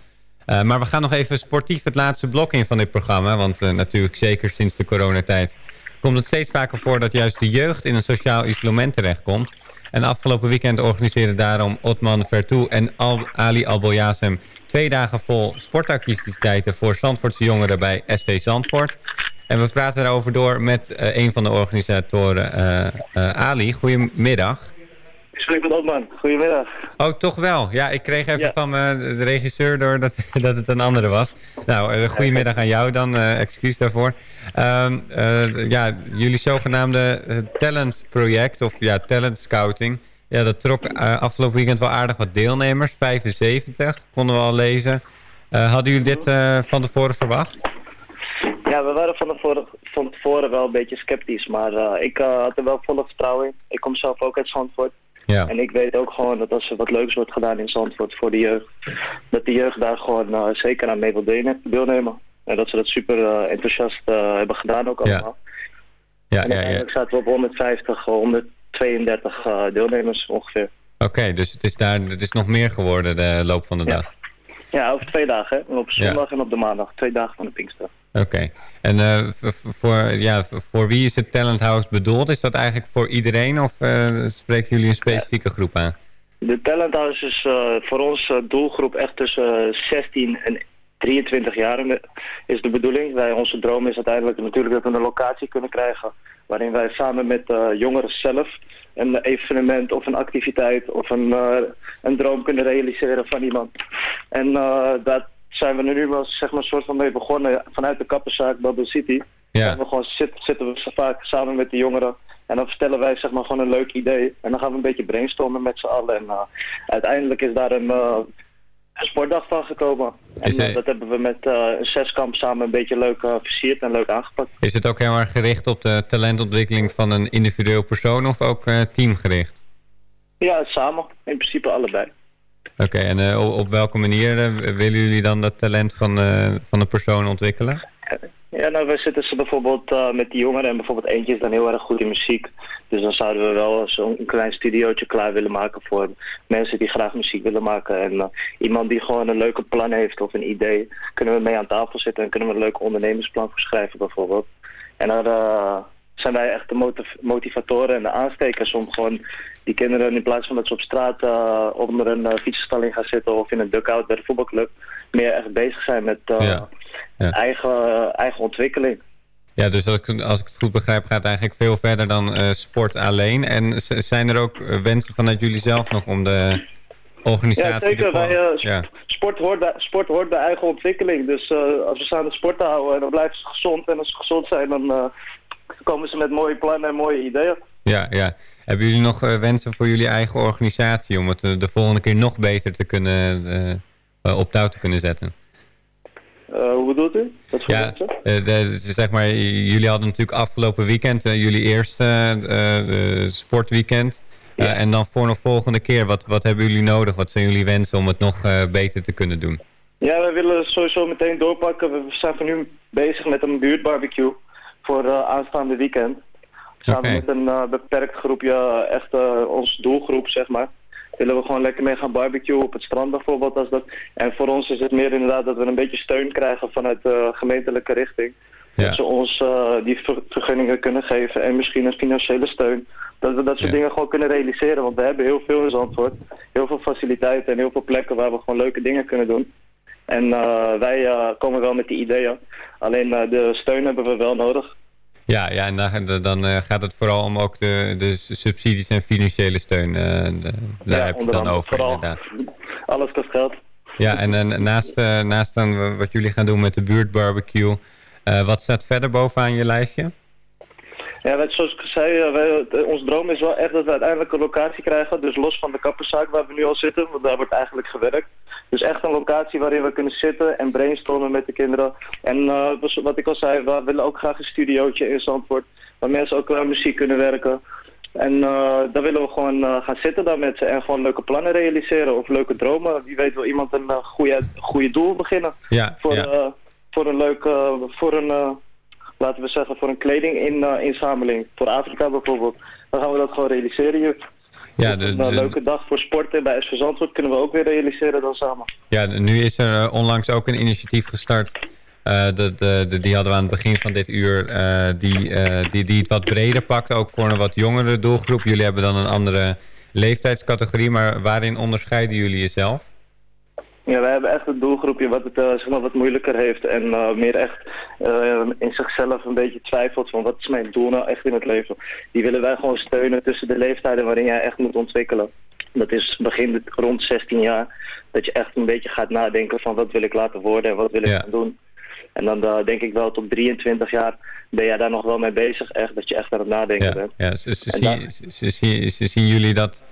Maar we gaan nog even sportief het laatste blok in van dit programma... want natuurlijk zeker sinds de coronatijd... komt het steeds vaker voor dat juist de jeugd in een sociaal isolement terechtkomt. En afgelopen weekend organiseerden daarom Otman Vertoe en Al Ali Alboyasem... twee dagen vol sportactiviteiten voor Zandvoortse jongeren bij SV Zandvoort... En we praten daarover door met eh, een van de organisatoren, eh, eh, Ali. Goedemiddag. Ik spreek met Otman. Goedemiddag. Oh, toch wel. Ja, ik kreeg even van de regisseur door dat, dat het een andere was. Nou, goedemiddag aan jou dan. excuus daarvoor. Ehm, eh, ja, jullie zogenaamde talentproject, of ja, talent scouting. Ja, dat trok afgelopen weekend wel aardig wat deelnemers. 75, konden we al lezen. Hadden jullie dit van tevoren verwacht? Ja, we waren van tevoren, van tevoren wel een beetje sceptisch, maar eh, ik eh, had er wel volle vertrouwen in. Ik kom zelf ook uit Zandvoort. Ja. En ik weet ook gewoon dat als er wat leuks wordt gedaan in Zandvoort voor de jeugd, dat de jeugd daar gewoon eh, zeker aan mee wil deelnemen. En dat ze dat super enthousiast hebben gedaan ook allemaal. Ja, en ja, ja. uiteindelijk zaten we op 150, 132 eh, deelnemers ongeveer. Oké, dus het is, daar, het is nog meer geworden de loop van de dag. Ja, over twee dagen. Hè? Op zondag en op de maandag. Twee dagen van de Pinkster. Oké. En eh, voor, ja, voor wie is het Talent House bedoeld? Is dat eigenlijk voor iedereen of eh, spreken jullie een specifieke groep aan? De Talent House is eh, voor ons doelgroep echt tussen eh, 16 en 23 jaar is de bedoeling. Wij, onze droom is uiteindelijk natuurlijk dat we een locatie kunnen krijgen... waarin wij samen met jongeren zelf een evenement of een activiteit of een, een droom kunnen realiseren van iemand. En dat, zijn we er nu wel zeg maar, een soort van mee begonnen. Vanuit de kapperszaak Bubble City. Ja. Zijn we gewoon zit, zitten we vaak samen met de jongeren. En dan vertellen wij zeg maar, gewoon een leuk idee. En dan gaan we een beetje brainstormen met z'n allen. En eh, uiteindelijk is daar een, eh, een sportdag van gekomen. En hij- eh, dat hebben we met een zeskamp samen een beetje leuk versierd en leuk aangepakt. Is het ook erg gericht op de talentontwikkeling van een individueel persoon of ook teamgericht? Ja, samen. In principe allebei. Oké, en eh, op, welke manier eh, willen jullie dan dat talent van, eh, van de persoon ontwikkelen? Ja, nou, wij zitten ze bijvoorbeeld met die jongeren en bijvoorbeeld eentje is dan heel erg goed in muziek. Dus dan zouden we wel zo'n klein studiootje klaar willen maken voor mensen die graag muziek willen maken. En iemand die gewoon een leuke plan heeft of een idee, kunnen we mee aan tafel zitten en kunnen we een leuk ondernemersplan voor schrijven bijvoorbeeld. En daar zijn wij echt de motiv- motivatoren en de aanstekers om gewoon die kinderen in plaats van dat ze op straat eh, onder een uh, fietsenstalling gaan zitten of in een dugout bij de voetbalclub, meer echt bezig zijn met eh, Ja. Ja. Eigen, eigen ontwikkeling. Ja, dus als ik, als ik het goed begrijp gaat het eigenlijk veel verder dan eh, sport alleen. En zijn er ook eh, wensen vanuit jullie zelf nog om de organisatie... Ja, zeker. Wij, eh, sp- ja. sport, hoort bij, sport hoort bij eigen ontwikkeling. Dus eh, als we staan de sport houden en dan blijven ze gezond. En als ze gezond zijn, dan eh, komen ze met mooie plannen en mooie ideeën. Ja, ja. Hebben jullie nog eh, wensen voor jullie eigen organisatie om het eh, de volgende keer nog beter te kunnen, eh, op touw te kunnen zetten? Hoe bedoelt u? Wat voor Ja, de, zeg maar, jullie hadden natuurlijk afgelopen weekend jullie eerste sportweekend. Eh, en dan voor een volgende keer, wat, wat hebben jullie nodig? Wat zijn jullie wensen om het nog beter te kunnen doen? Ja, we willen sowieso meteen doorpakken. We zijn voor nu bezig met een buurtbarbecue voor eh, aanstaande weekend. Samen Oké. met een eh, beperkt groepje, eh, echt ons doelgroep zeg maar. Willen we gewoon lekker mee gaan barbecuen op het strand bijvoorbeeld. Als dat. En voor ons is het meer inderdaad dat we een beetje steun krijgen vanuit de gemeentelijke richting. Dat ze ons die ver- vergunningen kunnen geven en misschien een financiële steun. Dat we dat soort dingen gewoon kunnen realiseren. Want we hebben heel veel in Zandvoort. Heel veel faciliteiten en heel veel plekken waar we gewoon leuke dingen kunnen doen. En eh, wij eh, komen wel met die ideeën. Alleen eh, de steun hebben we wel nodig. Ja, ja en dan, dan gaat het vooral om ook de, de subsidies en financiële steun. de- daar heb je het dan over vooral. inderdaad. Alles kost geld. Ja, en dan naast, naast dan wat jullie gaan doen met de buurtbarbecue, eh wat staat verder bovenaan je lijstje? Ja, weet, zoals ik zei, wij, ons droom is wel echt dat we uiteindelijk een locatie krijgen. Dus los van de kapperszaak waar we nu al zitten, want daar wordt eigenlijk gewerkt. Dus echt een locatie waarin we kunnen zitten en brainstormen met de kinderen. En eh, dus wat ik al zei, we willen ook graag een studiootje in Zandvoort. Waar mensen ook aan muziek kunnen werken. En eh daar willen we gewoon eh, gaan zitten daar met ze en gewoon leuke plannen realiseren of leuke dromen. Wie weet wil iemand een uh, goede, goede doel beginnen. Ja, Voor, ja. voor een leuke, voor een, laten we zeggen, voor een kledinginzameling. voor Afrika bijvoorbeeld. Dan gaan we dat gewoon realiseren hier. Ja, de, Een leuke dag voor sporten bij SV Zandvoort kunnen we ook weer realiseren dan samen. ja, nu is er eh, onlangs ook een initiatief gestart. Eh, de, de, de- die hadden we aan het begin van dit uur. eh, die, die, die het wat breder pakt, ook voor een wat jongere doelgroep. Jullie hebben dan een andere leeftijdscategorie. Maar waarin onderscheiden jullie jezelf? Ja, wij hebben echt een doelgroepje wat het eh, zeg maar wat moeilijker heeft en eh, meer echt eh, in zichzelf een beetje twijfelt van wat is mijn doel nou echt in het leven. Die willen wij gewoon steunen tussen de leeftijden waarin jij echt moet ontwikkelen. Dat is begin rond 16 jaar, dat je echt een beetje gaat nadenken van wat wil ik laten worden en wat wil ik gaan doen. En dan denk ik wel tot 23 jaar ben jij daar nog wel mee bezig, echt, dat je echt aan het nadenken bent. Ja, ze, ze, En zien, ze, ze- ze zien jullie dat,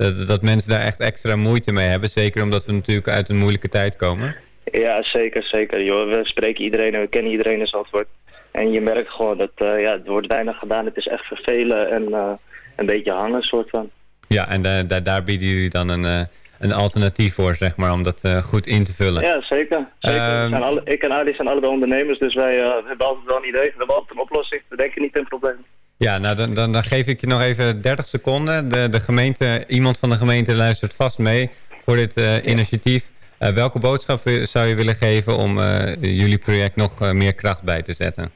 dat, dat mensen daar echt extra moeite mee hebben. Zeker omdat we natuurlijk uit een moeilijke tijd komen. Ja, zeker, zeker. Joh, we spreken iedereen en we kennen iedereen in Zandvoort. En je merkt gewoon dat eh, ja, er wordt weinig gedaan. Het is echt vervelen en eh, een beetje hangen, soort van. Ja, en da- da- daar bieden jullie dan een, eh, een alternatief voor, zeg maar, om dat goed in te vullen. Ja, zeker. zeker. Ehm, alle, ik en Ali zijn allebei ondernemers, dus wij hebben altijd wel een idee. We hebben altijd een oplossing. We denken niet in problemen. Ja, nou dan, dan, geef ik je nog even 30 seconden. De, de gemeente, iemand van de gemeente luistert vast mee voor dit eh, initiatief. Eh, welke boodschap zou je willen geven om eh, jullie project nog meer kracht bij te zetten?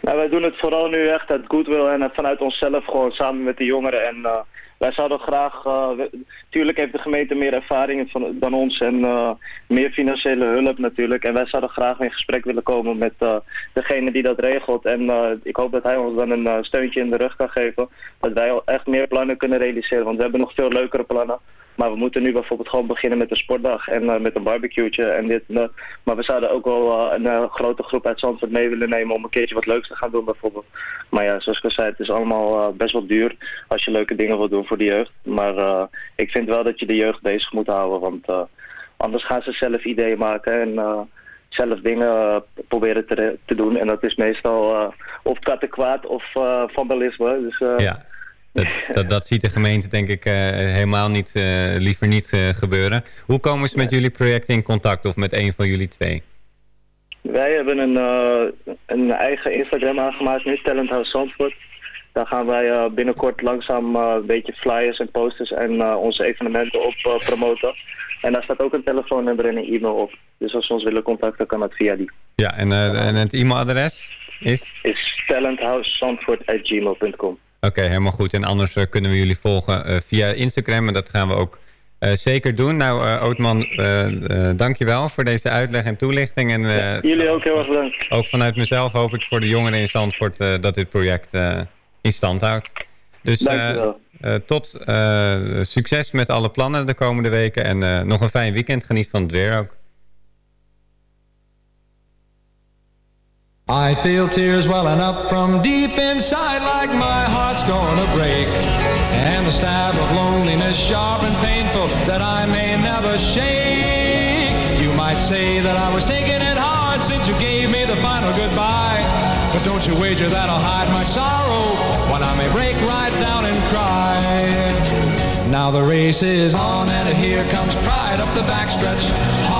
Nou, wij doen het vooral nu echt uit goodwill en vanuit onszelf gewoon samen met de jongeren. En wij zouden graag, eh, tuurlijk heeft de gemeente meer ervaring dan ons en eh, meer financiële hulp natuurlijk. En wij zouden graag in gesprek willen komen met eh, degene die dat regelt. En ik hoop dat hij ons dan een steuntje in de rug kan geven. Dat wij echt meer plannen kunnen realiseren, want we hebben nog veel leukere plannen. Maar we moeten nu bijvoorbeeld gewoon beginnen met een sportdag en eh, met een barbecue'tje en dit en. Maar we zouden ook wel eh, een eh, grote groep uit Zandvoort mee willen nemen om een keertje wat leuks te gaan doen bijvoorbeeld. Maar ja, zoals ik al zei, het is allemaal best wel duur als je leuke dingen wil doen voor de jeugd. Maar ik vind wel dat je de jeugd bezig moet houden, want anders gaan ze zelf ideeën maken en... zelf dingen proberen te, te doen. En dat is meestal of kattenkwaad of eh, vandalisme. Dus, Ja, dat, dat, dat ziet de gemeente denk ik eh, helemaal niet, eh, liever niet eh, gebeuren. Hoe komen ze met jullie projecten in contact of met een van jullie twee? Wij hebben een, een eigen Instagram aangemaakt nu, Talent House Zandvoort. Daar gaan wij binnenkort langzaam een beetje flyers en posters en onze evenementen op promoten. En daar staat ook een telefoonnummer en een e-mail op. Dus als ze ons willen contacten, kan dat via die. Ja, en, en het e-mailadres is? Is talenthouseZandvoort.gmail.com. Oké, helemaal goed. En anders eh, kunnen we jullie volgen eh, via Instagram. En dat gaan we ook eh, zeker doen. Nou, Ootman, dankjewel voor deze uitleg en toelichting. En, Jullie ook heel erg bedankt. Ook vanuit mezelf hoop ik voor de jongeren in Zandvoort dat dit project in stand houdt. Dus tot succes met alle plannen de komende weken. En nog een fijn weekend. Geniet van het weer ook. I feel tears welling up from deep inside like my heart's gonna break. And the stab of loneliness sharp and painful that I may never shake. You might say that I was taking it hard since you gave me the final goodbye. But don't you wager that I'll hide my sorrow when I may break right down and cry. Now the race is on and here comes pride up the backstretch.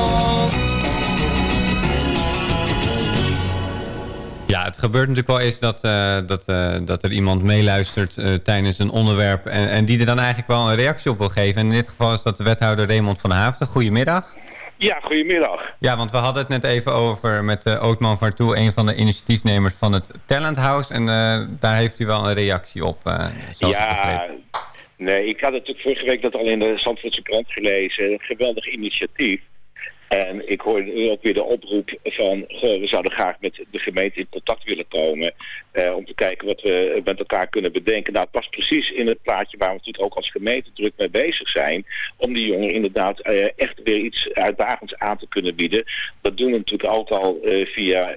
Gebeurt natuurlijk wel eens dat, eh, dat, eh, dat er iemand meeluistert eh, tijdens een onderwerp... En, en die er dan eigenlijk wel een reactie op wil geven. En in dit geval is dat de wethouder Raymond van Haafden. Goedemiddag. Ja, goedemiddag. Ja, want we hadden het net even over met uh, Ootman Vartoe... een van de initiatiefnemers van het Talent House. En daar heeft u wel een reactie op, Ja, nee, ik had natuurlijk vorige week dat al in de Zandvoortse krant gelezen. Een geweldig initiatief. En ik hoor nu ook weer de oproep van, we zouden graag met de gemeente in contact willen komen. Eh, om te kijken wat we met elkaar kunnen bedenken. Nou, het past precies in het plaatje waar we natuurlijk ook als gemeente druk mee bezig zijn. Om die jongeren inderdaad eh, echt weer iets uitdagends aan te kunnen bieden. Dat doen we natuurlijk altijd al eh, via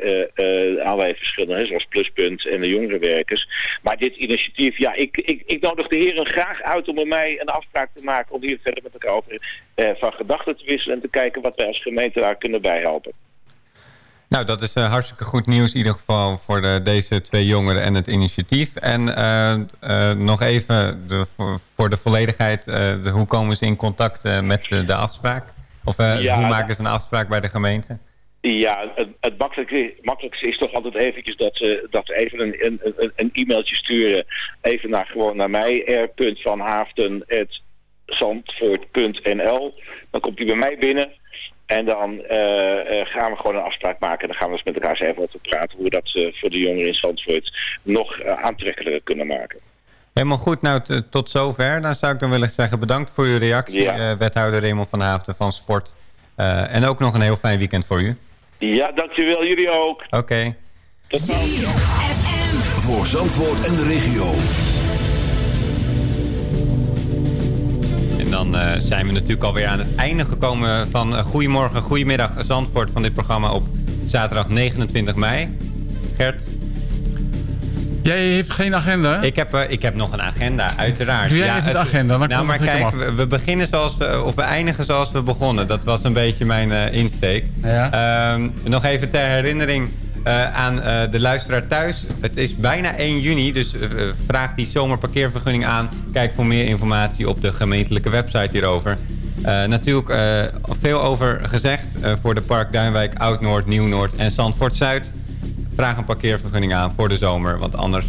allerlei verschillende, zoals Pluspunt en de jongerenwerkers. Maar dit initiatief, ja, ik, ik, ik nodig de heren graag uit om met mij een afspraak te maken. Om hier verder met elkaar over van gedachten te wisselen. En te kijken wat wij als gemeente daar kunnen bijhelpen. Nou, dat is uh, hartstikke goed nieuws in ieder geval voor de, deze twee jongeren en het initiatief. En uh, uh, nog even de, voor, de volledigheid, de, hoe komen ze in contact met de, afspraak? Of ja, hoe maken ze een afspraak bij de gemeente? Ja, het, het makkelijkste, makkelijkste is toch altijd eventjes dat ze, dat ze even een, een, een, een e-mailtje sturen. Even naar, gewoon naar mij, r.vanhaafden.zandvoort.nl. Dan komt hij bij mij binnen. En dan uh, uh, gaan we gewoon een afspraak maken. En dan gaan we eens met elkaar eens even over praten hoe we dat uh, voor de jongeren in Zandvoort nog aantrekkelijker kunnen maken. Helemaal goed. Nou, tot zover. Dan zou ik dan willen zeggen bedankt voor uw reactie, ja. wethouder Raymond van Haafden van Sport. en ook nog een heel fijn weekend voor u. Ja, dankjewel. Jullie ook. Oké. Okay. Tot ziens. Voor Zandvoort en de regio. Dan eh, zijn we natuurlijk alweer aan het einde gekomen van eh, Goedemorgen, Goedemiddag Zandvoort van dit programma op zaterdag 29 mei. Gert? Jij hebt geen agenda? Ik heb, eh, ik heb nog een agenda, uiteraard. Doe jij even de agenda, dan nou, maar kijk, we, we beginnen zoals we, of we eindigen zoals we begonnen. Dat was een beetje mijn insteek. Ehm, nog even ter herinnering eh, aan eh, de luisteraar thuis. Het is bijna 1 juni, dus eh, vraag die zomerparkeervergunning aan. Kijk voor meer informatie op de gemeentelijke website hierover. Natuurlijk veel over gezegd voor de Park Duinwijk, Oud-Noord, Nieuw-Noord en Zandvoort-Zuid. Vraag een parkeervergunning aan voor de zomer, want anders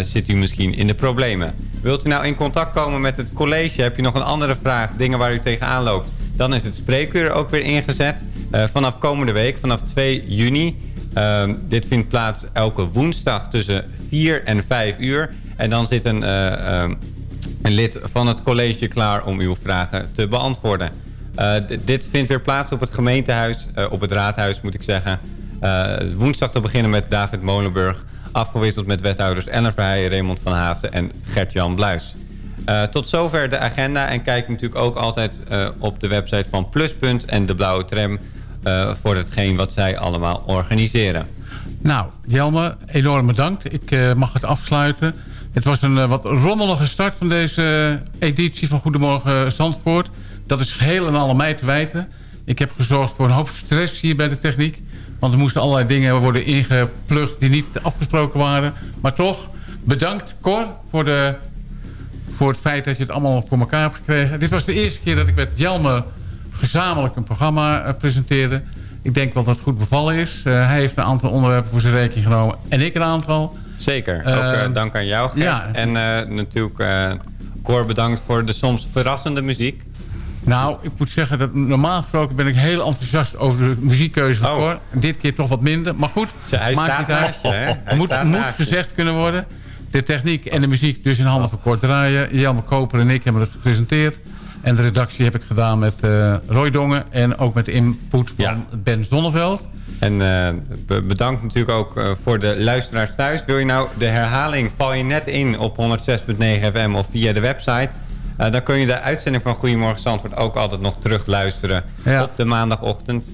zit u misschien in de problemen. Wilt u nou in contact komen met het college? Heb je nog een andere vraag, dingen waar u tegenaan loopt? Dan is het spreekuur ook weer ingezet. Vanaf komende week, vanaf 2 juni. Ehm, dit vindt plaats elke woensdag tussen 4 en 5 uur. En dan zit een, eh, ehm, een lid van het college klaar om uw vragen te beantwoorden. Eh, dit vindt weer plaats op het gemeentehuis, eh, op het raadhuis moet ik zeggen. Woensdag te beginnen met David Molenburg. Afgewisseld met wethouders Ellen Verheijen, Raymond van Haafden en Gert-Jan Bluis. Tot zover de agenda. En kijk natuurlijk ook altijd op de website van Pluspunt en de Blauwe Tram... eh, voor hetgeen wat zij allemaal organiseren. Nou, Jelme, enorm bedankt. Ik eh, mag het afsluiten. Het was een eh, wat rommelige start van deze editie van Goedemorgen Zandvoort. Dat is geheel en al mij te wijten. Ik heb gezorgd voor een hoop stress hier bij de techniek. Want er moesten allerlei dingen worden ingeplucht die niet afgesproken waren. Maar toch, bedankt Cor voor, de, voor het feit dat je het allemaal voor elkaar hebt gekregen. Dit was de eerste keer dat ik met Jelme gezamenlijk een programma eh, presenteerde. Ik denk wel dat het goed bevallen is. Eh, hij heeft een aantal onderwerpen voor zijn rekening genomen. En ik een aantal. Zeker. Ook eh, Ehm, dank aan jou, Gert. ja. En natuurlijk Cor bedankt voor de soms verrassende muziek. Nou, ik moet zeggen dat normaal gesproken ben ik heel enthousiast over de muziekkeuze van Cor. Dit keer toch wat minder. Maar goed, hij maakt staat niet uit. Hij moet moet gezegd kunnen worden. De techniek en de muziek dus in handen van Cor draaien. Jelme Koper en ik hebben het gepresenteerd. En de redactie heb ik gedaan met eh, Roy Dongen. En ook met de input van Ben Zonneveld. En eh, be- bedankt natuurlijk ook eh, voor de luisteraars thuis. Wil je nou de herhaling, val je net in op 106.9 FM of via de website... eh, dan kun je de uitzending van Goedemorgen Zandvoort ook altijd nog terug luisteren Ja. op de maandagochtend.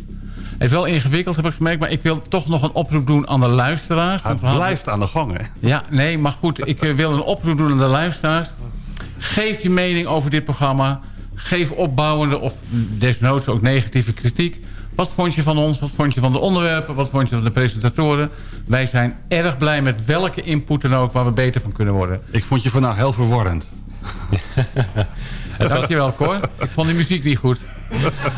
Het is wel ingewikkeld, heb ik gemerkt. Maar ik wil toch nog een oproep doen aan de luisteraars. Het blijft aan de gang, hè? Ja, nee, maar goed. Ik wil een oproep doen aan de luisteraars. Geef je mening over dit programma. Geef opbouwende of desnoods ook negatieve kritiek. Wat vond je van ons? Wat vond je van de onderwerpen? Wat vond je van de presentatoren? Wij zijn erg blij met welke input dan ook waar we beter van kunnen worden. Ik vond je vandaag heel verwarrend. Dankjewel, Cor. Ik vond die muziek niet goed.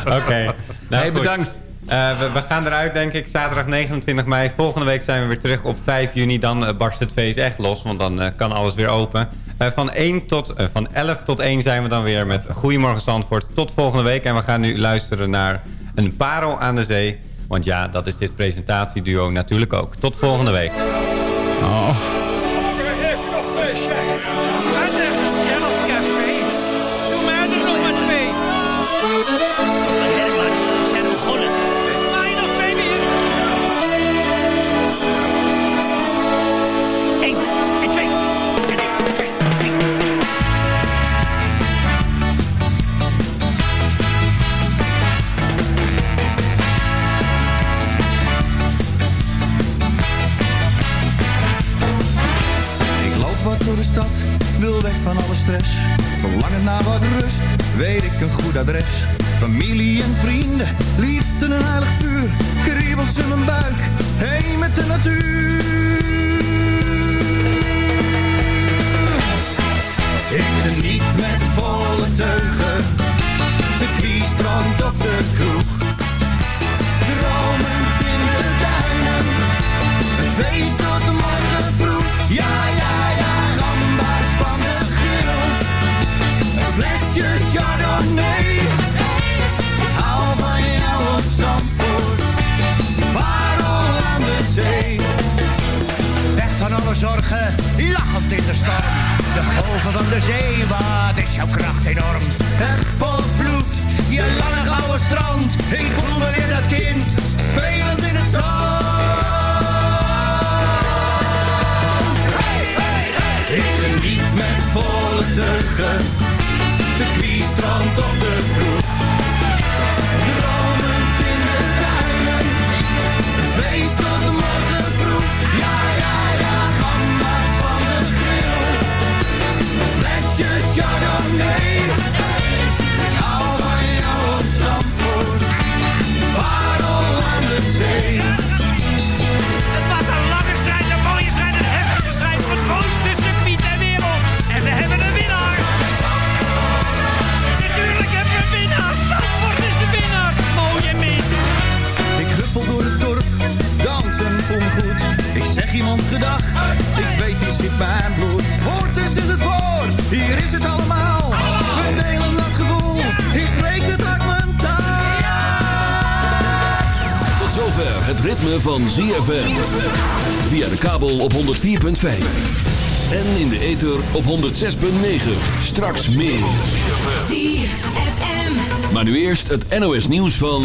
Oké. Nou, Hey, bedankt. Eh, we, we gaan eruit, denk ik, zaterdag 29 mei. Volgende week zijn we weer terug op 5 juni. Dan eh, barst het feest echt los, want dan eh, kan alles weer open. Eh, van, 1 tot, eh, van 11 tot 1 zijn we dan weer met Goedemorgen Zandvoort. Tot volgende week. En we gaan nu luisteren naar een parel aan de zee. Want ja, dat is dit presentatieduo natuurlijk ook. Tot volgende week. Oh. Weet ik een goed adres. Familie en vrienden, liefde en heilig vuur. Kriebels in mijn buik, heen met de natuur. Zorgen, lachend in de storm. De golven van de zee, wat is jouw kracht enorm. Het potvloed, je lange gouden strand. Ik voel me weer dat kind, spelend in het zand. Hey, hey, hey. Ik geniet met volle teugen, circuit strand of de kroeg. Dromend in de duinen, feest tot morgen flesje chardonnay. Ik hou van jou, Zandvoort, parel aan de zee. Het was een lange strijd, een mooie strijd, een heftige strijd. Van Roos tussen Piet en Wereld. En we hebben een winnaar. Natuurlijk hebben we een winnaar. Zandvoort is de winnaar. Mooie mis. Ik huppel door het dorp, dansen me goed. Ik zeg iemand gedag, ik weet hier zit mijn bloed. Hoort is in het woord, hier is het allemaal. We delen dat gevoel, hier spreekt het uit mijn taal. Tot zover het ritme van ZFM. Via de kabel op 104.5. En in de ether op 106.9. Straks meer. ZFM. Maar nu eerst het NOS nieuws van...